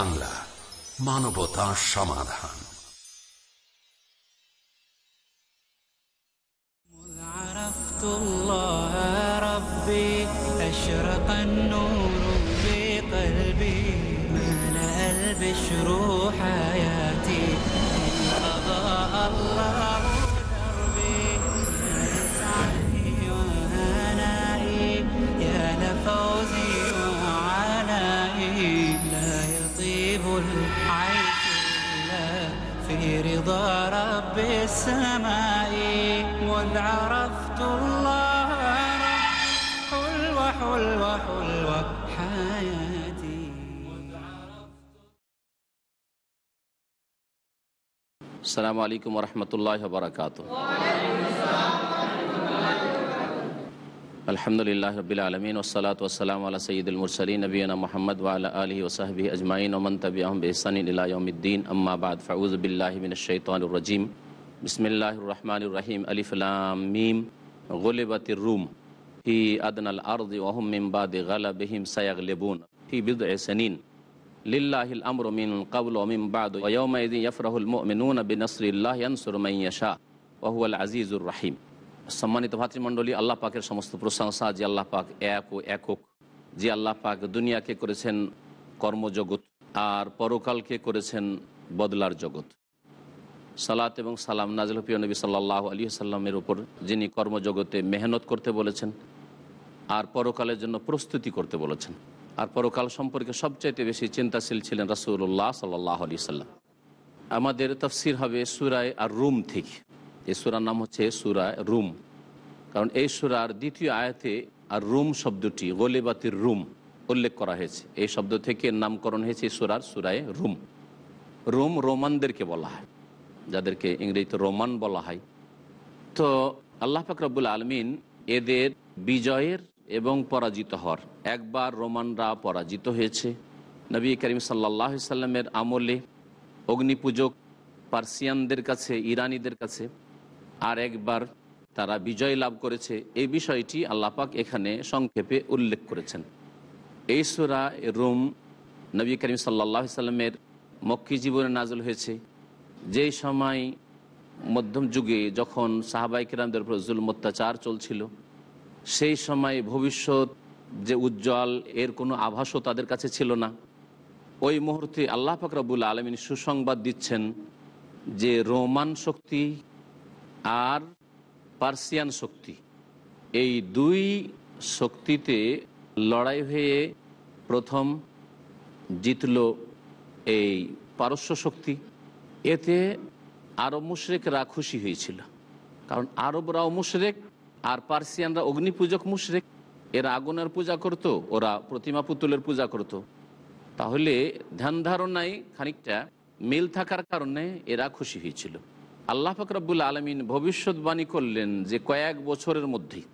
বাংলা মানবতা সমাধান عرفت الله رب السماء مذ عرفت الله حلوة حلوة حلوة حياتي. السلام عليكم ورحمة الله وبركاته. الحمد لله رب العالمين والصلاة والسلام على سيد المرسلين نبينا محمد وعلى آله وصحبه أجمعين ومن تبعهم بإحسان إلى يوم الدين أما بعد فأعوذ بالله من الشيطان الرجيم بسم الله الرحمن الرحيم ألف لام ميم غلبت الروم في أدنى الأرض وهم من بعد غلبهم سيغلبون في بضع سنين لله الأمر من قبل ومن بعد সম্মানিত ভাতৃমণ্ডলী, আল্লাহ পাকের সমস্ত প্রশংসা, যে আল্লাহ পাক এক ও একক, যে আল্লাহ পাক দুনিয়াকে করেছেন কর্মজগৎ আর পরকালকে করেছেন বদলার জগৎ। সালাত এবং সালাম নাজল হপিয় নবী সাল্লাহ আলী সাল্লামের উপর, যিনি কর্মজগতে মেহনত করতে বলেছেন আর পরকালের জন্য প্রস্তুতি করতে বলেছেন। আর পরকাল সম্পর্কে সবচাইতে বেশি চিন্তাশীল ছিলেন রাসুল্লাহ সাল্লাহ আলি সাল্লাম আমাদের তফসির হবে সুরায় আর রুম থেকে। এই সুরার নাম হচ্ছে সুরায় রুম। কারণ এই সুরার দ্বিতীয় আয়াতে আর রুম শব্দটি, গোলেবাতির রুম, উল্লেখ করা হয়েছে। এই শব্দ থেকে নামকরণ হয়েছে সুরার সুরায় রুম। রুম রোমানদেরকে বলা হয়, যাদেরকে ইংরেজিতে রোমান বলা হয়। তো আল্লাহ ফাকরাবুল আলমিন এদের বিজয়ের এবং পরাজিত হওয়ার, একবার রোমানরা পরাজিত হয়েছে। নবী করিম সাল্লাহ সাল্লামের আমলে অগ্নিপূজক পার্সিয়ানদের কাছে, ইরানিদের কাছে আর একবার তারা বিজয় লাভ করেছে, এই বিষয়টি আল্লাপাক এখানে সংক্ষেপে উল্লেখ করেছেন। এই সুরা রোম নবী করিম সাল্লাহ সাল্লামের মক্কি জীবনে নাজল হয়েছে। যেই সময় মধ্যম যুগে যখন সাহাবাই কিরামদের উপর জুল অত্যাচার চলছিল, সেই সময় ভবিষ্যৎ যে উজ্জ্বল, এর কোনো আভাসও তাদের কাছে ছিল না। ওই মুহূর্তে আল্লাহ ফাকরাবুল আলমিন সুসংবাদ দিচ্ছেন যে রোমান শক্তি আর পার্সিয়ান শক্তি। এই দুই শক্তিতে লড়াই হয়ে প্রথম জিতল এই পারস্য শক্তি। এতে আরব মুশরেকরা খুশি হয়েছিল। কারণ আরবরাও মুশরেক আর পার্সিয়ানরা অগ্নিপূজক মুশরেক। এরা আগুনের পূজা করত, ওরা প্রতিমা পুতুলের পূজা করত। তাহলে ধ্যান ধারণায় খানিকটা মিল থাকার কারণে এরা খুশি হয়েছিল। আল্লাহ ফকরাবুল আলমিন ভবিষ্যৎবাণী করলেন যে কয়েক বছরের মধ্যেই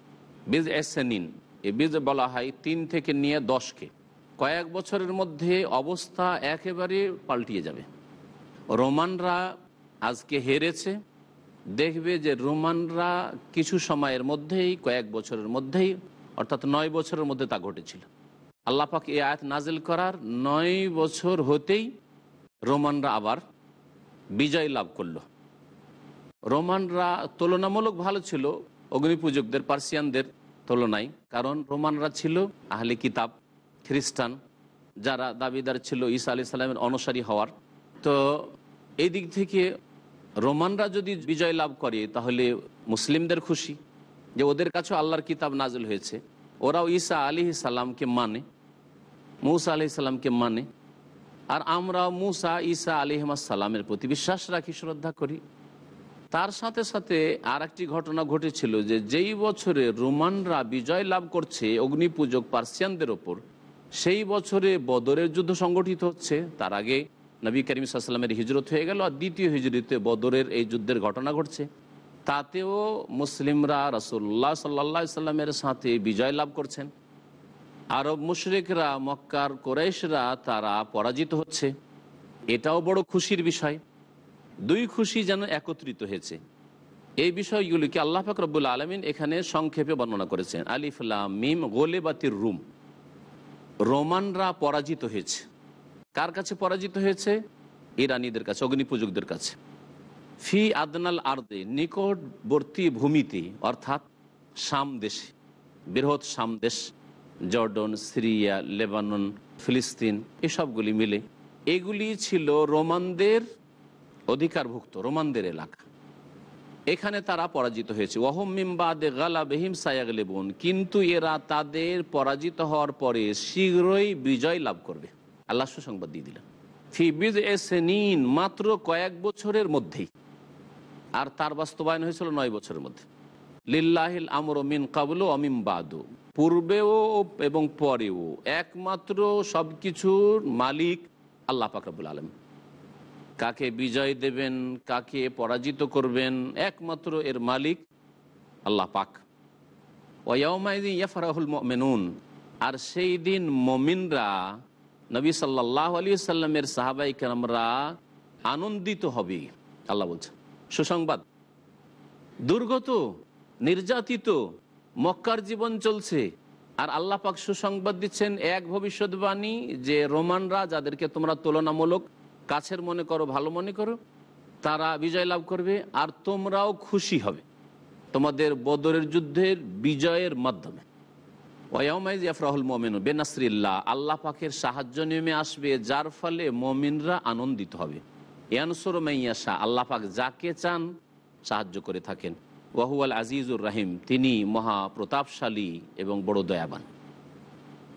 বীজ এসেনিন, এ বীজ বলা হয় তিন থেকে নিয়ে দশকে, কয়েক বছরের মধ্যে অবস্থা একেবারে পাল্টিয়ে যাবে। রোমানরা আজকে হেরেছে, দেখবে যে রোমানরা কিছু সময়ের মধ্যেই, কয়েক বছরের মধ্যেই, অর্থাৎ নয় বছরের মধ্যে তা ঘটেছিল। আল্লাপাক এ আয়াত নাজিল করার নয় বছর হতেই রোমানরা আবার বিজয় লাভ করল। রোমানরা তুলনামূলক ভালো ছিল অগ্নিপূজকদের, পার্সিয়ানদের তুলনায়। কারণ রোমানরা ছিল আহলে কিতাব, খ্রিস্টান, যারা দাবিদার ছিল ঈসা আলি সাল্লামের অনুসারী হওয়ার। তো এই দিক থেকে রোমানরা যদি বিজয় লাভ করে, তাহলে মুসলিমদের খুশি যে ওদের কাছেও আল্লাহর কিতাব নাজল হয়েছে। ওরাও ঈসা আলি সাল্লামকে মানে মৌসা আলি সাল্লামকে মানে। আর আমরা মুসা, ঈসা আলিহাসাল্লামের প্রতি বিশ্বাস রাখি, শ্রদ্ধা করি। তার সাথে সাথে আর একটি ঘটনা ঘটেছিল যে যেই বছরে রোমানরা বিজয় লাভ করছে, অগ্নিপূজক পার্সিয়ানদের ওপর, সেই বছরে বদরের যুদ্ধ সংগঠিত হচ্ছে। তার আগে নবী করিম সাল্লামের হিজরত হয়ে গেল, আর দ্বিতীয় হিজরিতে বদরের এই যুদ্ধের ঘটনা ঘটছে। তাতেও মুসলিমরা রসুল্লাহ সাল্লা সাল্লামের সাথে বিজয় লাভ করছেন। আরব মুশরিকরা, মক্কার কোরাইশরা তারা পরাজিত হচ্ছে। এটাও বড় খুশির বিষয়। দুই খুশি যেন একত্রিত হয়েছে। এই বিষয়গুলিকে আল্লাহ ফাকরবুল আলমিন এখানে সংক্ষেপে বর্ণনা করেছেন। আলিফুল্লাহ মিম, গোলেবাতির রুম। রোমানরা পরাজিত হয়েছে। কার কাছে পরাজিত হয়েছে? ইরানিদের কাছে, অগ্নিপূজকদের কাছে। ফি আদনাল আর্দে, নিকটবর্তী ভূমিতে, অর্থাৎ শাম দেশে, বৃহৎ শাম দেশ, জর্ডন, সিরিয়া, লেবানন, ফিলিস্তিন, এসবগুলি মিলে। এগুলি ছিল রোমানদের অধিকারভুক্ত রোমানদের এলাকা। এখানে তারা পরাজিত হয়েছে। ওহম মিমবাদে গালা বেহিম সায়াগলেবন। কিন্তু এরা তাদের পরাজিত হওয়ার পরে শীঘ্রই বিজয় লাভ করবে। আল্লাহ সুসংবাদ দিয়ে দিলেন। ফি বিজ এসেনিন মাত্র কয়েক বছরের মধ্যেই। আর তার বাস্তবায়ন হয়েছিল নয় বছরের মধ্যে। লিল্লাহিল আমর মিন কাবুল অমিম বাদু। পূর্বেও এবং পরেও একমাত্র সব কিছুর মালিক আল্লাহ পাকরাবুল আলম কাকে বিজয় দেবেন, কাকে পরাজিত করবেন, একমাত্র এর মালিক আল্লাহ পাক। ওয়াউমাইদিন ইয়াফরাহুল মেনুন আর সেই দিন মমিনরা, নবী সাল্লাহ আলী সাল্লামের সাহাবাই কামরা আনন্দিত হবে, আল্লাহ বলছে সুসংবাদ। দুর্গত, নির্যাতিত, মক্কার জীবন চলছে। আর আল্লাহ পাক সুসংবাদ দিচ্ছেন এক ভবিষ্যৎবাণী যে রোমানরা, যাদেরকে তোমরা তুলনামূলক কাছের মনে করো, ভালো মনে করো, তারা বিজয় লাভ করবে আর তোমরাও খুশি হবে। তোমাদের বদরের যুদ্ধের বিজয়ের মাধ্যমে। ওয়াউমাইজ ইয়াফরাহুল মমিন বেনাসরিল্লাহ, আল্লাহ পাকের সাহায্য নেমে আসবে, যার ফলে মমিনরা আনন্দিত হবে। ইয়ানসর মাইয়াশা আল্লাহ পাক যাকে চান সাহায্য করে থাকেন। ওয়াহুয়াল আজিজুর রাহিম, তিনি মহা প্রতাপশালী এবং বড় দয়াবান।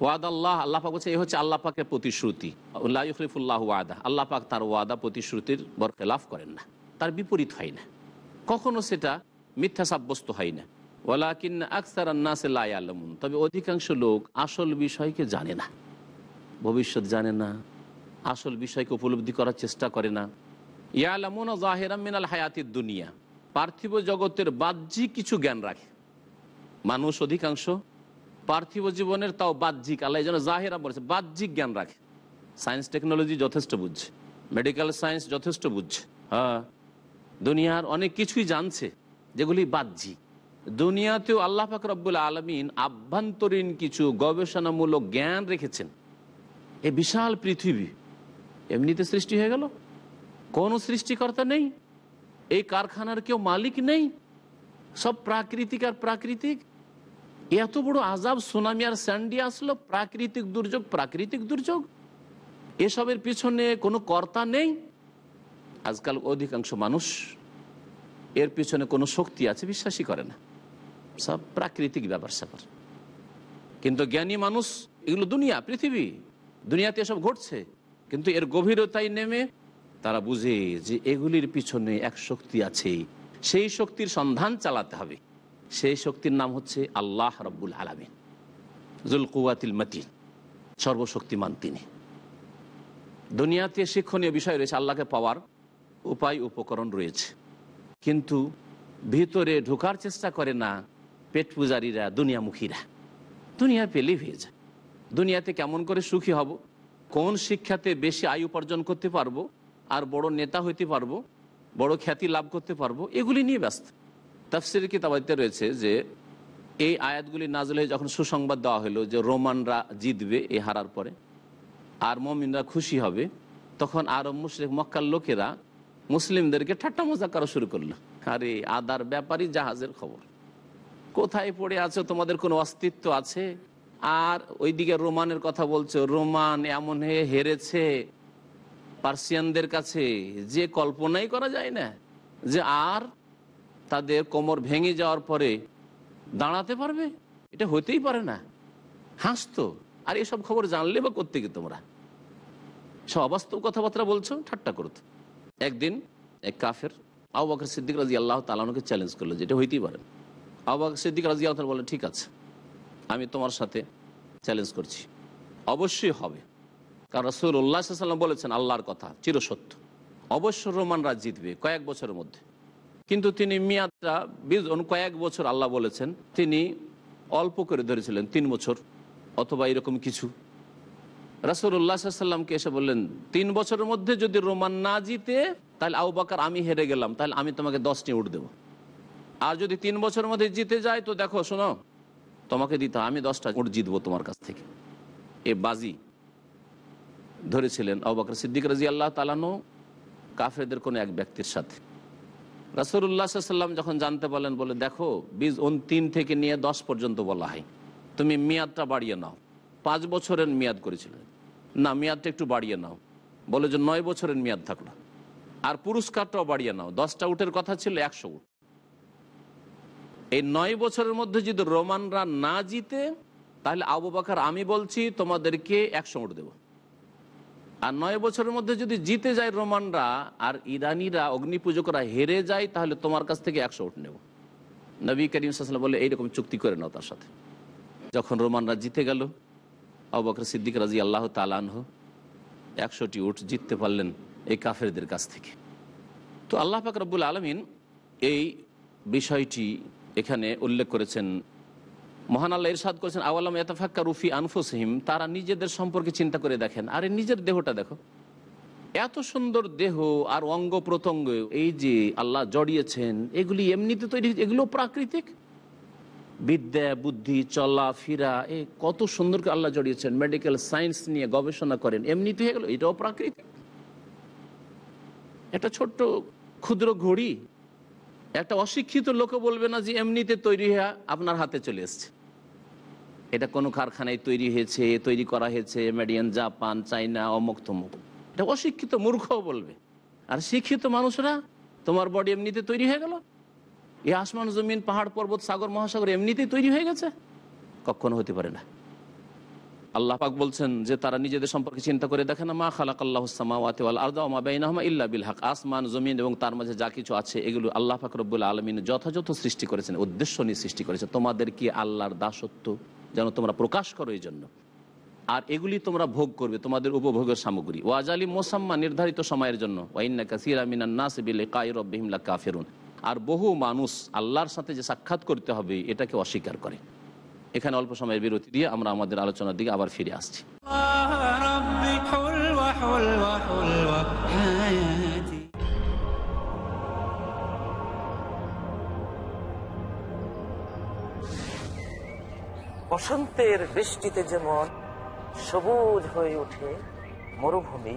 ওয়াদ আল্লাহ আল্লাহ পাক বলছে এই হচ্ছে আল্লাহ পাকের প্রতিশ্রুতি। উল্লাহরিফুল্লাহ ওয়াদা। আল্লাহ পাক তার ওয়াদা, প্রতিশ্রুতির বরখেলাফ করেন না। তার বিপরীত হয় না। কখনো সেটা মিথ্যা সাব্যস্ত হয় না। ওয়ালাকিন আকসার আন্নাসেল্লাহ আলমুন তবে অধিকাংশ লোক আসল বিষয়কে জানে না। ভবিষ্যৎ জানে না। আসল বিষয়কে উপলব্ধি করার চেষ্টা করে না। ইয়ালামুন জাহেরাম মিনাল হায়াতির দুনিয়া। পার্থিব জগতের বাহ্যিক কিছু জ্ঞান রাখে। মানুষ অধিকাংশ পার্থিব জীবনের তাও বাহ্যিক, আল্লাহ যেন জাহেরা বলেছে, বাহ্যিক জ্ঞান রাখে। সায়েন্স টেকনোলজি যথেষ্ট বুঝছে। মেডিকেল সায়েন্স যথেষ্ট বুঝছে। হ্যাঁ দুনিয়ার অনেক কিছুই জানছে, যেগুলি বাহ্যিক। দুনিয়াতেও আল্লাহ পাক রব্বুল আলমিন আভ্যন্তরীণ কিছু গবেষণামূলক জ্ঞান রেখেছেন। এ বিশাল পৃথিবী, এমনিতে সৃষ্টি হয়ে গেল। কোনো সৃষ্টিকর্তা নেই, এই কারখানার কেউ মালিক নেই। সব প্রাকৃতিক আর প্রাকৃতিক। এত বড় আজাব সুনামি আর স্যান্ডি আসলো, প্রাকৃতিক দুর্যোগ প্রাকৃতিক দুর্যোগ। এসবের পিছনে কোনো কর্তা নেই। আজকাল অধিকাংশ মানুষ এর পিছনে কোনো শক্তি আছে, বিশ্বাসই করে না। সব প্রাকৃতিক ব্যাপার স্যাপার। কিন্তু জ্ঞানী মানুষ, এগুলো দুনিয়া, পৃথিবী। দুনিয়াতে এসব ঘটছে। কিন্তু এর গভীরতায় নেমে তারা বুঝে যে এগুলির পিছনে এক শক্তি আছে সেই শক্তির সন্ধান চালাতে হবে। সেই শক্তির নাম হচ্ছে আল্লাহ রব্বুল আলমিন। জুল কুয়াতিল মতিন, সর্বশক্তিমান তিনি। দুনিয়াতে শিক্ষণীয় বিষয় রয়েছে, আল্লাহকে পাওয়ার উপায়, উপকরণ রয়েছে। কিন্তু ভিতরে ঢোকার চেষ্টা করে না পেট পূজারীরা, দুনিয়ামুখীরা। দুনিয়া পেলেই হয়ে যায়। দুনিয়াতে কেমন করে সুখী হব, কোন শিক্ষাতে বেশি আয় উপার্জন করতে পারব, আর বড় নেতা হইতে পারব, বড় খ্যাতি লাভ করতে পারব, এগুলি নিয়ে ব্যস্ত। তাফসির কিতাবাইতে রয়েছে যে এই আয়াতগুলি নাজল হয়ে যখন সুসংবাদ দেওয়া হলো যে রোমানরা জিতবে এই হারার পরে আর মমিনরা খুশি হবে, তখন আরব মুশরিক মক্কার লোকেরা মুসলিমদেরকে ঠাট্টা মজা করা শুরু করল। আরে, আদার ব্যাপারই জাহাজের খবর। কোথায় পড়ে আছো? তোমাদের কোনো অস্তিত্ব আছে? আর ওইদিকে রোমানের কথা বলছো, রোমান এমন হয়ে হেরেছে পার্সিয়ানদের কাছে, যে কল্পনাই করা যায় না যে আর তাদের কোমর ভেঙে যাওয়ার পরে দাঁড়াতে পারবে? এটা হতেই পারে না। হাসতো। আর এসব খবর জানলে বা করতে গিয়ে তোমরা? সব অবাস্তব কথাবার্তা বলছো, ঠাট্টা করতো একদিন এক কাফের, আবু বকর সিদ্দিক রাজি আল্লাহ তালানুকে চ্যালেঞ্জ করল যেটা হইতেই পারে। আবু বকর সিদ্দিক রাজি আল্লাহ বলে ঠিক আছে, আমি তোমার সাথে চ্যালেঞ্জ করছি। অবশ্যই হবে। কারণ রসুল উল্লাহ সাল্লাম বলেছেন, আল্লাহর কথা, চিরসত্য। অবশ্য রোমানরা জিতবে কয়েক বছরের মধ্যে। কিন্তু তিনি মিয়াদটা কয়েক বছর আল্লাহ বলেছেন, তিনি অল্প করে ধরেছিলেন, তিন বছর, অথবা এরকম কিছু। রাসুল্লাহ সাল্লামকে এসে বললেন, তিন বছরের মধ্যে যদি রোমান না জিতে, তাহলে আউ বাকার আমি হেরে গেলাম, তাহলে আমি তোমাকে দশটি উঠ দেবো। আর যদি তিন বছরের মধ্যে জিতে যায়, তো দেখো, শোনো, তোমাকে দিতে আমি দশটা উঠ জিতবো তোমার কাছ থেকে। এ বাজি ধরেছিলেন অবাকর সিদ্দিক রাজি আল্লাহ তালানো কাফেরদের কোনো এক ব্যক্তির সাথে। রাসুল্লাহ সাল্লাম যখন জানতে পারলেন বলে দেখো, বীজ তিন থেকে নিয়ে দশ পর্যন্ত বলা হয়। তুমি মেয়াদটা বাড়িয়ে নাও। পাঁচ বছরের মেয়াদ করেছিলেন। না, মেয়াদটা একটু বাড়িয়ে নাও। বলে যে, নয় বছরের মেয়াদ থাকল আর পুরস্কারটাও বাড়িয়ে নাও। দশটা উটের কথা ছিল একশো উট। এই নয় বছরের মধ্যে যদি রোমানরা না জিতে, তাহলে আবু বাকার, আমি বলছি, তোমাদেরকে একশো উট দেব। আর নয় বছরের মধ্যে যদি জিতে যায় রোমানরা আর ইরানিরা অগ্নিপূজকরা হেরে যায়, তাহলে তোমার কাছ থেকে একশো উঠ নেব। নবী করিম সাল্লাম বলে এইরকম চুক্তি করে নাও তার সাথে। যখন রোমানরা জিতে গেল অবকর সিদ্দিক রাজি আল্লাহ তালানহ একশোটি উঠ জিততে পারলেন এই কাফেরদের কাছ থেকে। তো আল্লাহ পাক রব্বুল আলমিন এই বিষয়টি এখানে উল্লেখ করেছেন মহান আল্লাহ ইরশাদ করেছেন, আওয়ালাম এতফাক্কা রুফি আনফুসহিম, তারা নিজেদের সম্পর্কে চিন্তা করে দেখেন। আরে নিজের দেহটা দেখো। এত সুন্দর দেহ আর অঙ্গ প্রত্যঙ্গ, এই যে আল্লাহ জড়িয়েছেন, এগুলি এমনিতে তৈরি, এগুলো প্রাকৃতিক? বিদ্যা, বুদ্ধি, চলা, ফিরা, এ কত সুন্দরকে আল্লাহ জড়িয়েছেন মেডিকেল সায়েন্স নিয়ে গবেষণা করেন এমনিতে হয়ে গেল এটাও প্রাকৃতিক। একটা ছোট্ট ক্ষুদ্র ঘড়ি একটা অশিক্ষিত লোকে বলবে না যে এমনিতে তৈরি হয়ে আপনার হাতে চলে এসছে। এটা কোনো কারখানায় তৈরি হয়েছে, তৈরি করা হয়েছে মেডিয়ান জাপান চাইনা অমুক তমুক। এটা অশিক্ষিত মূর্খও বলবে। আর শিক্ষিত মানুষরা, তোমার বডি এমনিতে তৈরি হয়ে গেল? এই আসমান, জমিন, পাহাড়, পর্বত, সাগর, মহাসাগর এমনিতেই তৈরি হয়ে গেছে? কখনো হতে পারে না। আল্লাহ পাক বলছেন যে তারা নিজেদের সম্পর্কে চিন্তা করে দেখে না, মা খালাক আল্লাহ আর্দামা ইল্লা বিল হক। আসমান, জমিন এবং তার মাঝে যা কিছু আছে, এগুলো আল্লাহ পাক রব্বুল আলমিন যথাযথ সৃষ্টি করেছেন, উদ্দেশ্য নিয়ে সৃষ্টি করেছে। তোমাদের কি আল্লাহর দাসত্ব যেন তোমরা প্রকাশ করো এই জন্য আর এগুলি তোমরা ভোগ করবে, তোমাদের উপভোগের সামগ্রী। ওয়াজ ওয়াজালি মোসাম্মা নির্ধারিত সময়ের জন্য ওয়াইন্না কাসিরা মিনান নাসিবিল কাইরবিহিমলা কাফেরুন আর বহু মানুষ আল্লাহর সাথে যে সাক্ষাৎ করতে হবে, এটাকে অস্বীকার করে। এখানে অল্প সময়ের বিরতি দিয়ে আমরা আমাদের আলোচনার দিকে আবার ফিরে আসছি। বসন্তের বৃষ্টিতে যেমন সবুজ হয়ে ওঠে মরুভূমি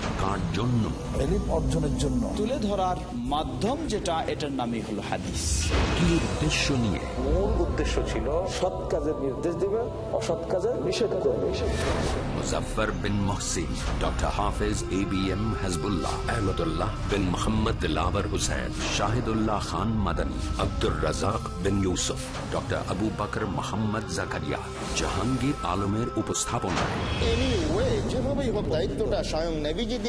কার জন্য। অর্জনের জন্য। তুলে ধরার মাধ্যম যেটা এটার নামই হলো হাদিস। কি উদ্দেশ্য নিয়ে? মূল উদ্দেশ্য ছিল সৎ কাজের নির্দেশ দিবে অসৎ কাজের নিষেধ করবে। Muzaffar bin Mohsin doctor Hafez A B M Hajbullah Ahmadullah bin Mohammad Dilabar Hussain Shahidullah Khan Madani Abdur Razzak bin Yusuf doctor Abu Bakar Mohammad Zakaria Jahangir আলমের উপস্থাপনায়। যেভাবেই হোক দায়িত্বটা স্বয়ং নেভিজি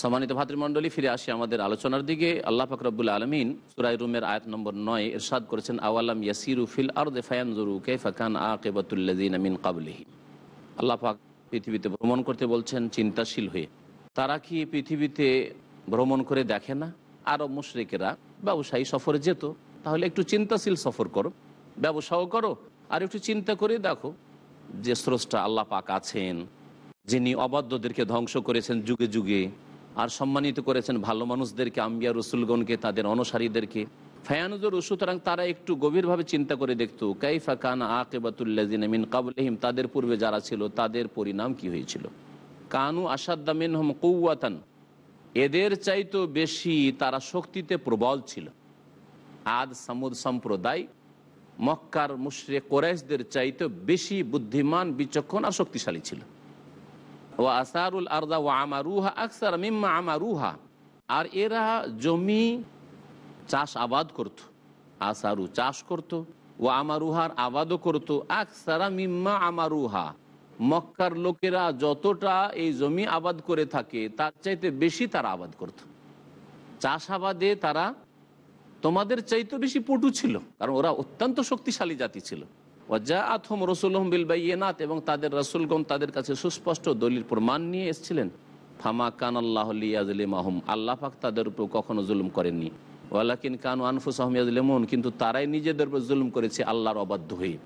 সম্মানিত ভাতৃমণ্ডলী, ফিরে আসি আমাদের আলোচনার দিকে। আল্লাহ ফাকরবুল আলমিন সুরাই রুমের আয়াত নম্বর নয় এরশাদ করেছেন, আওয়ালাম ইয়াসিরু ফিল আর দেফায়ানজরু কেফাকান আকেবাতুল্লাদিন আমিন কাবলিহি আল্লাহ পাক পৃথিবীতে ভ্রমণ করতে বলছেন, চিন্তাশীল হয়ে। তারা কি পৃথিবীতে ভ্রমণ করে দেখে না? আরও মুশরিকেরা, ব্যবসায়ী সফরে যেত, তাহলে একটু চিন্তাশীল সফর করো, ব্যবসাও করো, আর একটু চিন্তা করে দেখো যে স্রষ্টা আল্লাহ পাক আছেন, যিনি অবাধ্যদেরকে ধ্বংস করেছেন যুগে যুগে। আর সম্মানিত করেছেন ভালো মানুষদেরকে, আম্বিয়া রসুলগণকে, তাদের অনুসারীদেরকে। ফায়ানুজর সুতরাং তারা একটু গভীরভাবে চিন্তা করে দেখতো, কাইফা কান আকেবাতুল্লাজিন মিন কাবলহিম, তাদের পূর্বে যারা ছিল, তাদের পরিণাম কি হয়েছিল? কানু আসাদ্দামিন হম কৌয়াতান এদের চাইতো বেশি তারা শক্তিতে প্রবল ছিল। আদ সামুদ সম্প্রদায়, মক্কার মুশরে কোরাইশদের চাইতে বেশি বুদ্ধিমান, বিচক্ষণ আর শক্তিশালী ছিল। ও আসারুল আরদা ও আমারুহা আকসার মিম্মা আমারুহা। আর এরা জমি চাষ আবাদ করত, আসারু চাষ করত ও আমারুহার আবাদও করত, আকসারা মিম্মা আমারুহা। মক্কার লোকেরা যতটা এই জমি আবাদ করে থাকে, তার চাইতে বেশি তারা আবাদ করত। চাষাবাদে তারা তোমাদের চাইতে বেশি পটু ছিল, কারণ ওরা অত্যন্ত শক্তিশালী জাতি ছিল। ওয়াজা আথম রসুলহম বিল বাইনাত এবং তাদের রসুলগণ তাদের কাছে সুস্পষ্ট দলিল প্রমাণ নিয়ে এসেছিলেন। ফামা কান আল্লাহ আহম আল্লাহ পাক তাদের উপর কখনো জুলুম করেননি। ওয়ালাকিন কানু আনফুস আহমিয়াজলেমন কিন্তু তারাই নিজেদের উপর জুলুম করেছে আল্লাহর অবাধ্য হয়ে।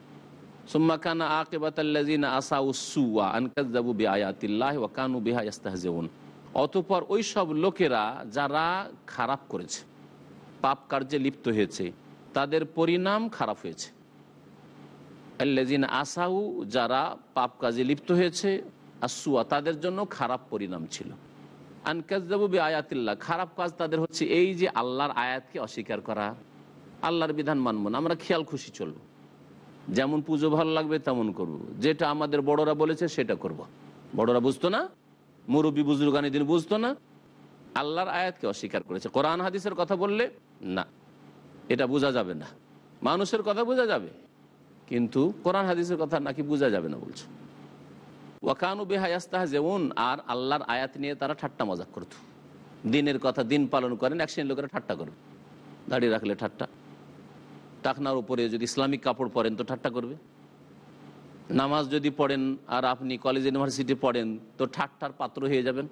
সুম্মা কানা আকেবাতাল্লাজিনা আসা উসুয়া আনকাজাবু বে আয়াতিল্লাহ ওয়া কানু বিহা ইস্তাহজেউন অতপর ওই সব লোকেরা যারা খারাপ করেছে, পাপ কার্যে লিপ্ত হয়েছে, তাদের পরিণাম খারাপ হয়েছে। আল্লাজিন আসাউ, যারা পাপ কাজে লিপ্ত হয়েছে আসুয়া তাদের জন্য খারাপ পরিণাম ছিল। আনকাজাবুবি আয়াতিল্লাহ খারাপ কাজ তাদের হচ্ছে এই যে আল্লাহর আয়াতকে অস্বীকার করা। আল্লাহর বিধান মানব না, আমরা খেয়াল খুশি চলব। যেমন পুজো ভালো লাগবে, তেমন করব। যেটা আমাদের বড়রা বলেছে, সেটা করব। বড়রা বুঝতো না? মুরব্বী বুজুর্গানি দিন বুঝতো না? আল্লাহর আয়াতকে অস্বীকার করেছে। কোরআন হাদিসের কথা বললে, না। এটা বোঝা যাবে না। মানুষের কথা বোঝা যাবে। কিন্তু কোরআন হাদিসের কথা নাকি বোঝা যাবে না বলছো। ওয়াকানু বেহায়াস্তাহ যেমন আর আল্লাহর আয়াত নিয়ে তারা ঠাট্টা মজাক করত। দিনের কথা দিন পালন করেন, এক শ্রেণির লোকেরা ঠাট্টা করবে। দাঁড়িয়ে রাখলে ঠাট্টা। টাকনার উপরে যদি ইসলামিক কাপড় পরেন তো ঠাট্টা করবে। নামাজ যদি পড়েন আর আপনি কলেজ, ইউনিভার্সিটি পড়েন তো ঠাট্টার পাত্র হয়ে যাবেন।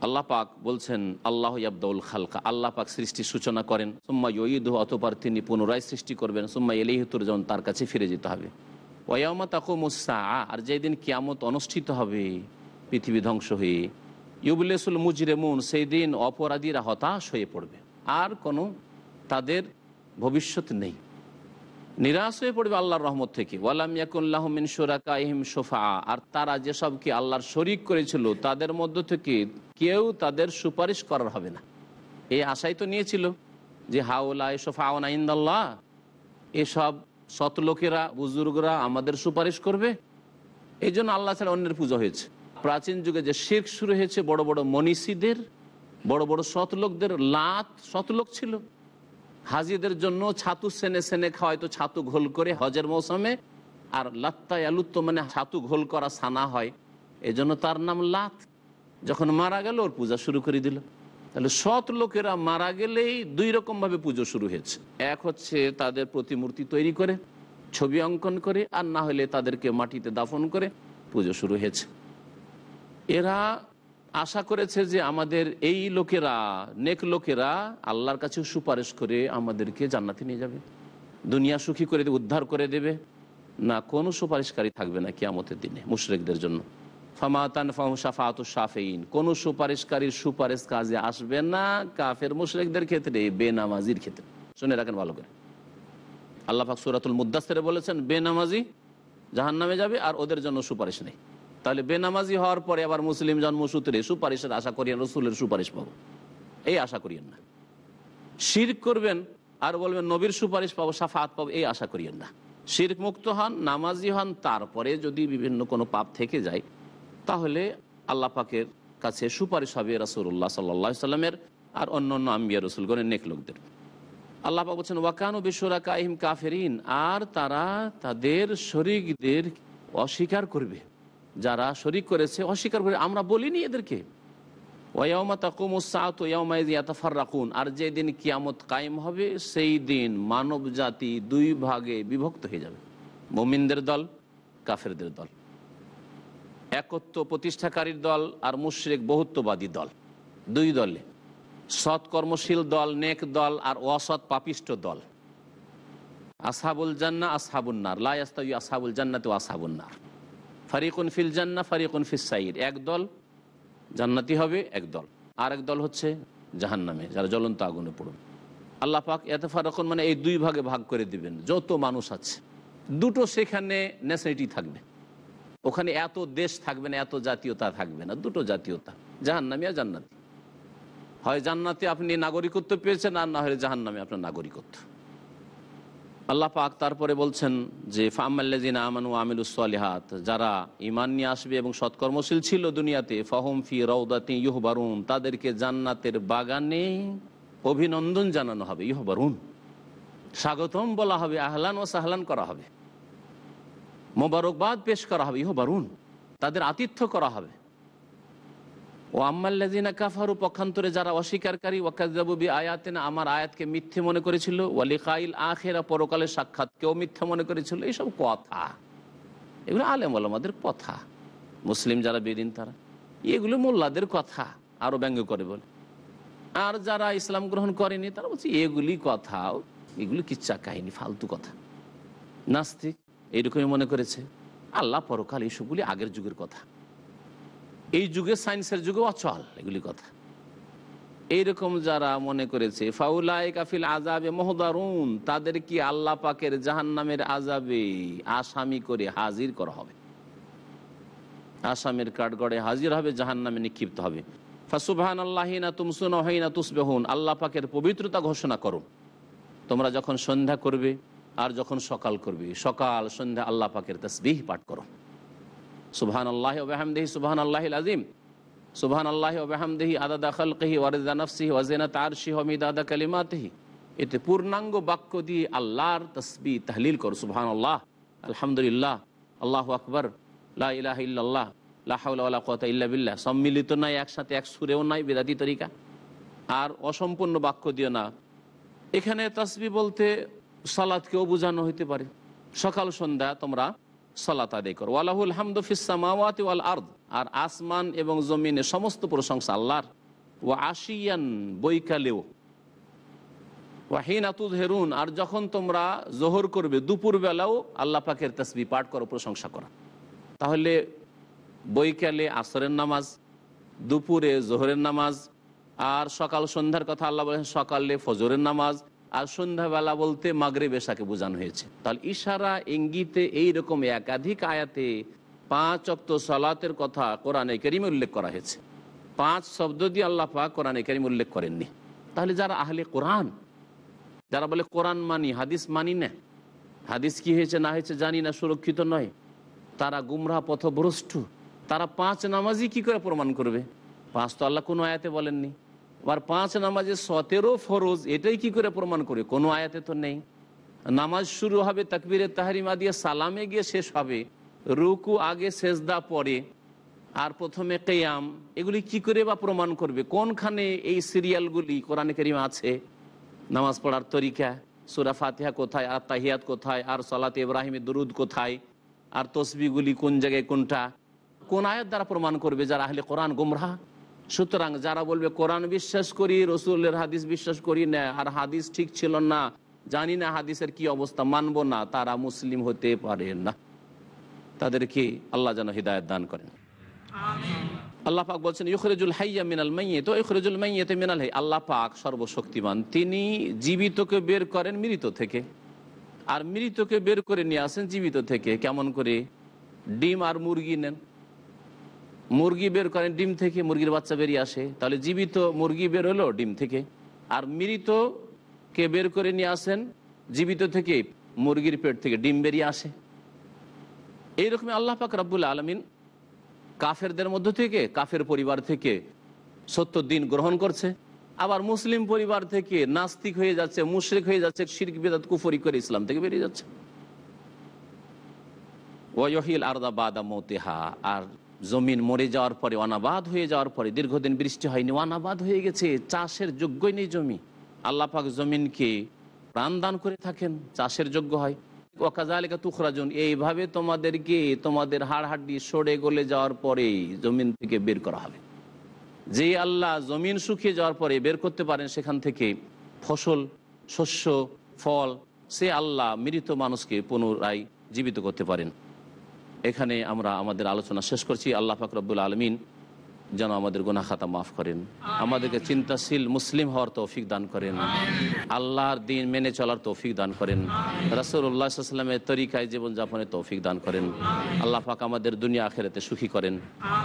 আল্লাহ পাক বলছেন, আল্লাহ আব্দুল খালকা। আল্লাহ পাক সৃষ্টির সূচনা করেন। সুম্মা ইয়ুদ অতপার তিনি পুনরায় সৃষ্টি করবেন। সুম্মা এলিহতুর যেমন তার কাছে ফিরে যেতে হবে। ওয়ামা তাকু মুসা আর যেদিন কিয়ামত অনুষ্ঠিত হবে, পৃথিবী ধ্বংস হয়ে ইউবুলেসুল মুজরেমুন, সেই দিন অপরাধীরা হতাশ হয়ে পড়বে। আর কোনো তাদের ভবিষ্যৎ নেই। নিরাশ হয়ে পড়বে আল্লাহর রহমত থেকে। ওয়ালাম ইয়াকুল্লাহমিন সোরাকাহিম সোফা আর তারা যেসব কি আল্লাহর শরিক করেছিল, তাদের মধ্য থেকে কেউ তাদের সুপারিশ করার হবে না। এই আশাই তো নিয়েছিল যে হাওলা সোফা আইন্দাল্লাহ এসব সৎ লোকেরা, বুজুর্গরা আমাদের সুপারিশ করবে। এই জন্য আল্লাহ ছাড়া অন্যের পুজো হয়েছে। প্রাচীন যুগে যে শেখ শুরু হয়েছে, বড় বড় মনীষীদের, বড় বড় সৎ লোকদের লাত সৎ লোক ছিল। হাজিদের জন্য ছাতু সেনে সেনে খাওয়াই তো ছাতু ঘোল করে হজের মৌসুমে, আর লাত্তায় আলুত্ত মানে ছাতু ঘোল করা সানা হয়। এজন্য তার নাম লাত। যখন মারা গেল, ওর পূজা শুরু করে দিল। তাহলে সৎ লোকেরা মারা গেলেই দুই রকমভাবে পুজো শুরু হয়েছে। এক হচ্ছে তাদের প্রতিমূর্তি তৈরি করে, ছবি অঙ্কন করে, আর না হলে তাদেরকে মাটিতে দাফন করে পুজো শুরু হয়েছে। এরা আশা করেছে যে আমাদের এই লোকেরা, নেক লোকেরা আল্লাহর কাছে সুপারিশ করে আমাদেরকে জান্নাতে নিয়ে যাবে। দুনিয়া সুখী করে উদ্ধার করে দেবে। না, কোনো সুপারিশকারী থাকবে না কিয়ামতের দিনে মুশরেকদের জন্য। ফামাতান ফাহম সাফাত সাফেইন কোনো সুপারিশকারীর সুপারিশ কাজে আসবে না কাফের মুশরেকদের ক্ষেত্রে, বেনামাজির ক্ষেত্রে। শুনে রাখেন ভালো করে। আল্লাহ পাক সুরাতুল মুদাসের বলেছেন, বেনামাজি জাহান নামে যাবে আর ওদের জন্য সুপারিশ নেই। তাহলে বেনামাজি হওয়ার পরে আবার মুসলিম জন্মসূত্রে সুপারিশের আশা করিয়েন রসুলের সুপারিশ পাবো। এই আশা করিয়েন না। শির করবেন আর বলবেন, নবীর সুপারিশ পাবো সাফাত পাবো, এই আশা করিয়েন না। শির্ক মুক্ত হন, নামাজি হন, তারপরে যদি বিভিন্ন কোনো পাপ থেকে যায় তাহলে আল্লাহ পাকের কাছে সুপারিশ হবে রাসুল্লাহ সাল্লা সাল্লামের আর অন্য অন্য আম্বিয়া রসুলগণের নেক লোকদের। আল্লাহ পাক বলছেন, ওয়াকানু বিশ্বরা কাহিম কাফেরিন আর তারা তাদের শরিকদের অস্বীকার করবে। যারা শরিক করেছে, অস্বীকার করে আমরা বলিনি এদেরকে। ওয়াউমা তাকুমুসাত ইয়ামাইজ ইয়াতাফাররাকুন আর যেদিন কিয়ামত কায়েম হবে, সেই দিন মানব জাতি দুই ভাগে বিভক্ত হয়ে যাবে। মোমিনদের দল, কাফেরদের দল। একত্ব প্রতিষ্ঠাকারীর দল আর মুশ্রিক বহুত্ববাদী দল। দুই দলে। সৎ কর্মশীল দল, নেক দল আর অসৎ পাপিষ্ট দল। আসহাবুল জান্না আসহাবুন্নার লাস্তাবি আসহাবুল জান্নাতে আসহাবুন্নার ফারিকুন ফিল জান্না ফারিকুন ফিস সাইর। এক দল জান্নাতি হবে, এক দল। আর এক দল হচ্ছে জাহান্নামে, যারা জ্বলন্ত আগুনে পড়বে। আল্লাহ পাক এত ফারকুন মানে এই দুই ভাগে ভাগ করে দিবেন। যত মানুষ আছে। দুটো সেখানে নেসিটি থাকবে। ওখানে এত দেশ থাকবে না, এত জাতীয়তা থাকবে না, দুটো জাতীয়তা, জাহান্নামি আর জান্নাতি। হয় জান্নাতে আপনি নাগরিকত্ব পেয়েছেন আর না হলে জাহান্নামে আপনার নাগরিকত্ব। আল্লাহ পাক তারপরে বলছেন যে ফামাল্লাজিন আমানু আমিলুসলিহাত যারা ইমান নিয়ে আসবে এবং সৎকর্মশীল ছিল দুনিয়াতে, ফাহম ফি রৌদাতি ইহবারুন তাদেরকে জান্নাতের বাগানে অভিনন্দন জানানো হবে ইহবারুন স্বাগতম বলা হবে, আহলান ও সাহলান করা হবে। মোবারকবাদ পেশ করা হবে, ইহবারুন। তাদের আতিথ্য করা হবে। ও আম্মাল্লাজিনা কাফারু, পক্ষান্তরে যারা অস্বীকারী ওয়াকাজবি আয়াতেন আমার আয়াতকে মিথ্যে মনে করেছিল ওয়ালিকাইল আখেরা, পরকালের সাক্ষাৎকেও মিথ্যে মনে করেছিল, এইসব কথা। এগুলো আলেম আলমাদের কথা। মুসলিম যারা বেদিন তারা, এগুলো মোল্লাদের কথা আরও ব্যঙ্গ করে বলে। আর যারা ইসলাম গ্রহণ করেনি, তারা বলছে, এগুলি কথা এগুলি কিচ্ছা কাহিনী, ফালতু কথা। নাস্তিক এইরকমই মনে করেছে। আল্লাহ পরকাল এইসবগুলি আগের যুগের কথা। এই যুগে সায়েন্সের যুগে অচল, এগুলি কথা। এইরকম যারা মনে করেছে ফাউলাই কাফিল আজাবে মহদারুন, তাদের কি আল্লাহ পাকের জাহান নামের আজাবে আসামি করে হাজির করা হবে? আসামের কাঠগড়ে হাজির হবে জাহান নামে নিক্ষিপ্ত হবে। ফাসুবহান আল্লাহিনা তুমসুন হইনা তুসবেহুন, আল্লাহ পাকের পবিত্রতা ঘোষণা করো তোমরা যখন সন্ধ্যা করবে আর যখন সকাল করবে, সকাল, সন্ধ্যা আল্লাহ পাকের তসবিহ পাঠ করো। সুবহান আল্লাহ ওবাহামদেহি সুবহান আল্লাহ আজিম সুবহান আল্লাহ ওবাহামদেহি আদাদা খালকহি ওয়ারেদা নফসিহি ওয়াজেনা তারশি হমিদ আদা কালিমাতহি। এতে পূর্ণাঙ্গ বাক্য দিয়ে আল্লাহর তসবি তাহলিল করো সুবহান আল্লাহ আলহামদুলিল্লাহ, আল্লাহ আকবর, লা ইলাহ ইল্লাল্লাহ লাহাউল্লাহ কথা ইল্লা বিল্লাহ। সম্মিলিত নাই, একসাথে এক সুরেও নাই, বেদাতি তরিকা। আর অসম্পূর্ণ বাক্য দিও না। এখানে তসবি বলতে সালাদকেও বোঝানো হইতে পারে। সকাল, সন্ধ্যা তোমরা সলাত আদায় করো। ওয়ালাহুল হামদুফিসামাওয়াতি ওয়াল আর্দ। আর আসমান এবং জমিনে সমস্ত প্রশংসা আল্লাহর। ও আশিয়ান বৈকালেও। ওয়াহিন হেরুন আর যখন তোমরা জোহর করবে দুপুর বেলাও আল্লাহ পাকের তসবি পাঠ করো, প্রশংসা করা। তাহলে বৈকালে আসরের নামাজ, দুপুরে জোহরের নামাজ, আর সকাল, সন্ধ্যার কথা আল্লাহ বলেন সকালে ফজরের নামাজ আর সন্ধ্যাবেলা বলতে মাগরে বেশাকে বোঝানো হয়েছে। তাহলে ইশারা, ইঙ্গিতে এইরকম একাধিক আয়াতে পাঁচ অক্ত সালাতের কথা কোরআনে কেরিমে উল্লেখ করা হয়েছে। পাঁচ শব্দ দিয়ে আল্লাহ পাক কোরআনে কেরিম উল্লেখ করেননি। তাহলে যারা আহলে কোরআন, যারা বলে কোরআন মানি, হাদিস মানি না, হাদিস কি হয়েছে না হয়েছে জানি না, সুরক্ষিত নয়, তারা গুমরাহ পথভ্রষ্ট, তারা পাঁচ নামাজই কি করে প্রমাণ করবে? পাঁচ তো আল্লাহ কোনো আয়াতে বলেননি। আবার পাঁচ নামাজে সতেরো ফরজ, এটাই কি করে প্রমাণ করে? কোনো আয়াতে তো নেই। নামাজ শুরু হবে তাকবিরে তাহারিমা দিয়ে সালামে গিয়ে শেষ হবে। রুকু আগে শেষদা পরে, আর প্রথমে কেয়াম। এগুলি কি করে বা প্রমাণ করবে? কোনখানে এই সিরিয়ালগুলি কোরআন করিম আছে? নামাজ পড়ার তরিকা, সুরা ফাতিহা কোথায়, আর তাহিয়াত কোথায়, আর সলাত ইব্রাহিমের দরুদ কোথায়, আর তসবিগুলি কোন জায়গায় কোনটা? কোন আয়াত দ্বারা প্রমাণ করবে যারা আহলে কোরআন গুমরাহ? সুতরাং যারা বলবে কোরআন বিশ্বাস করি রসুলের হাদিস বিশ্বাস করি না আর হাদিস ঠিক ছিল না জানি না হাদিসের কি অবস্থা মানবো না তারা মুসলিম হতে পারে না। তাদেরকে আল্লাহ যেন হৃদায়ত দান করেন। আল্লাহ পাক বলছেন ইখরেজুল হাইয়া মিনাল মাইয়ে তো ইখরেজুল মাইয়েতে মিনাল হাই। আল্লাহ পাক সর্বশক্তিমান। তিনি জীবিতকে বের করেন মৃত থেকে আর মৃতকে বের করে নিয়ে আসেন জীবিত থেকে। কেমন করে? ডিম আর মুরগি নেন। মুরগি বের করেন ডিম থেকে মুরগির বাচ্চা বেরিয়ে আসে। তাহলে জীবিত মুরগি বের হলো ডিম থেকে। আর মৃতকে বের করে নিয়ে আসেন? জীবিত থেকে মুরগির পেট থেকে ডিম বেরিয়ে আসে। এইরকমই আল্লাহ পাক রব্বুল আলমিন কাফেরদের মধ্য থেকে, কাফের পরিবার থেকে সত্য দিন গ্রহণ করছে। আবার মুসলিম পরিবার থেকে নাস্তিক হয়ে যাচ্ছে, মুশরিক হয়ে যাচ্ছে, শিরক, বেদাত, কুফরি করে ইসলাম থেকে বেরিয়ে যাচ্ছে। আরদা মতেহা। আর জমিন মরে যাওয়ার পরে, অনাবাদ হয়ে যাওয়ার পরে, দীর্ঘদিন বৃষ্টি হয়নি, অনাবাদ হয়ে গেছে, চাষের যোগ্যই নেই জমি। আল্লাহ পাক জমিনকে প্রাণ দান করে থাকেন, চাষের যোগ্য হয়। ওকাজালিকা তুখরাজন, এইভাবে তোমাদেরকে তোমাদের হাড় হাড্ডি সরে গলে যাওয়ার পরেই জমিন থেকে বের করা হবে। যে আল্লাহ জমিন শুকিয়ে যাওয়ার পরে বের করতে পারেন, সেখান থেকে ফসল, শস্য, ফল, সে আল্লাহ মৃত মানুষকে পুনরায় জীবিত করতে পারেন। এখানে আমরা আমাদের আলোচনা শেষ করছি আল্লাহ ফাকরবুল আলমিন যেন আমাদের গুনা খাতা মাফ করেন আমাদেরকে চিন্তাশীল মুসলিম হওয়ার তৌফিক দান করেন আল্লাহর দিন মেনে চলার তৌফিক দান করেন রাসুল্লাহামের তরিকায় জীবনযাপনের তৌফিক দান করেন আল্লাহ পাক আমাদের দুনিয়া আখেরাতে সুখী করেন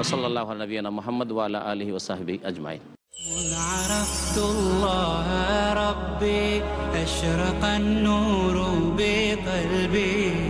ওসল্লাহ নবীনা মোহাম্মদ ওয়ালা আলহি ওসাহাবি আজমাইন مذ عرفت الله ربي أشرق النور بقلبي ملأ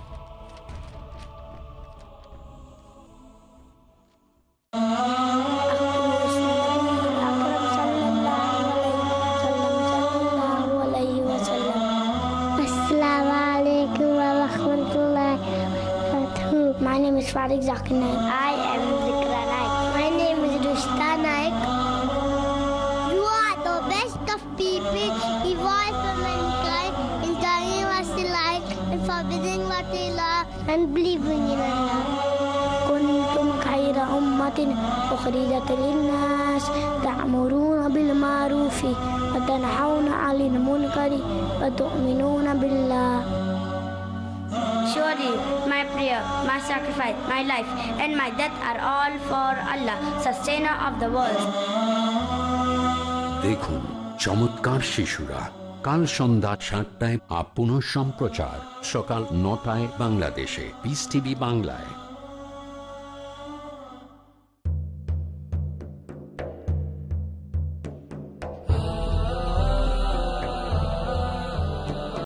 My name is Farid Zakir Naik. I am Zikra Naik. My name is Rushta Naik. You are the best of people, evolved for mankind, in telling what they like, and forbidding what they love, and believing in Allah. كنتم خير أمة أخرجت للناس تأمرون بالمعروف وتنحون عن المنكر وتؤمنون بالله Surely my prayer, my sacrifice, my life, and my death are all for Allah, sustainer of the world. দেখুন চমৎকার শিশুরা কাল সন্ধ্যা সাতটায় up সম্প্রচার সকাল নটায় বাংলাদেশে piece TV বাংলায়